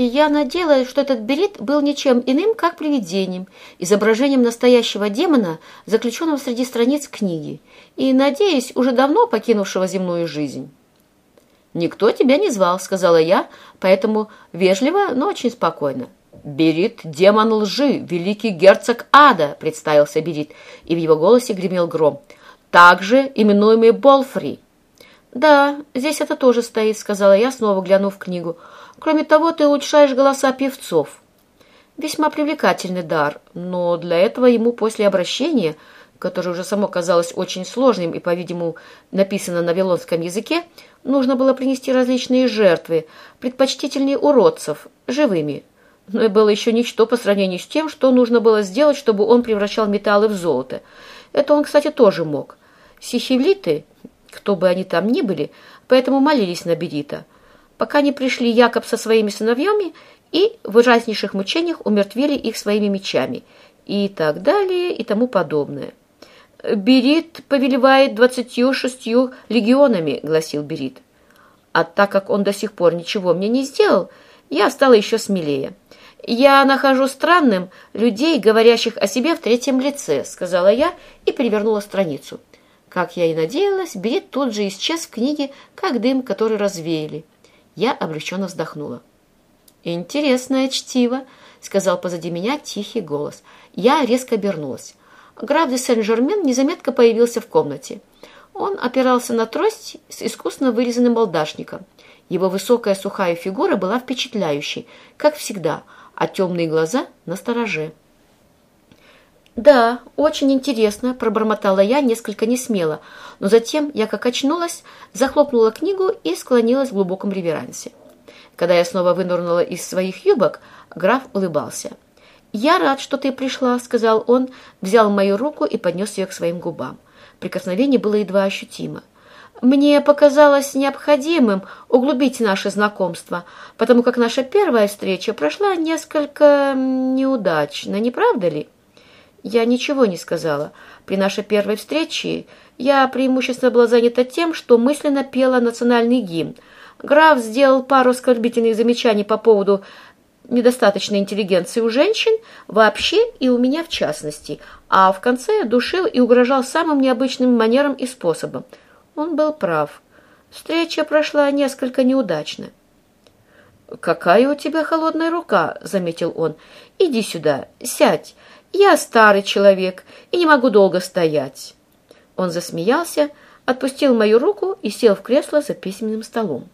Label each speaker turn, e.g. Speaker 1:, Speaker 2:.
Speaker 1: и я надеялась, что этот берет был ничем иным, как привидением, изображением настоящего демона, заключенного среди страниц книги, и, надеюсь, уже давно покинувшего земную жизнь. «Никто тебя не звал», — сказала я, поэтому вежливо, но очень спокойно. «Берит демон лжи, великий герцог ада», — представился Берит, и в его голосе гремел гром. «Также именуемый Болфри». «Да, здесь это тоже стоит», — сказала я, снова глянув в книгу. «Кроме того, ты улучшаешь голоса певцов». Весьма привлекательный дар, но для этого ему после обращения, которое уже само казалось очень сложным и, по-видимому, написано на вавилонском языке, нужно было принести различные жертвы, предпочтительнее уродцев, живыми. Но это было еще ничто по сравнению с тем, что нужно было сделать, чтобы он превращал металлы в золото. Это он, кстати, тоже мог. Сихилиты кто бы они там ни были, поэтому молились на Берита, пока не пришли Якоб со своими сыновьями и в ужаснейших мучениях умертвили их своими мечами, и так далее, и тому подобное. «Берит повелевает двадцатью шестью легионами», — гласил Берит. А так как он до сих пор ничего мне не сделал, я стала еще смелее. «Я нахожу странным людей, говорящих о себе в третьем лице», — сказала я и перевернула страницу. Как я и надеялась, Берет тут же исчез в книге, как дым, который развеяли. Я облегченно вздохнула. «Интересное чтиво», — сказал позади меня тихий голос. Я резко обернулась. Граф де Сен-Жермен незаметно появился в комнате. Он опирался на трость с искусно вырезанным балдашником. Его высокая сухая фигура была впечатляющей, как всегда, а темные глаза — настороже. «Да, очень интересно», – пробормотала я несколько несмело, но затем я как очнулась, захлопнула книгу и склонилась в глубоком реверансе. Когда я снова вынырнула из своих юбок, граф улыбался. «Я рад, что ты пришла», – сказал он, взял мою руку и поднес ее к своим губам. Прикосновение было едва ощутимо. «Мне показалось необходимым углубить наше знакомство, потому как наша первая встреча прошла несколько неудачно, не правда ли?» Я ничего не сказала. При нашей первой встрече я преимущественно была занята тем, что мысленно пела национальный гимн. Граф сделал пару оскорбительных замечаний по поводу недостаточной интеллигенции у женщин вообще и у меня в частности, а в конце душил и угрожал самым необычным манером и способом. Он был прав. Встреча прошла несколько неудачно. «Какая у тебя холодная рука!» — заметил он. «Иди сюда, сядь. Я старый человек и не могу долго стоять. Он засмеялся, отпустил мою руку и сел в кресло за письменным столом.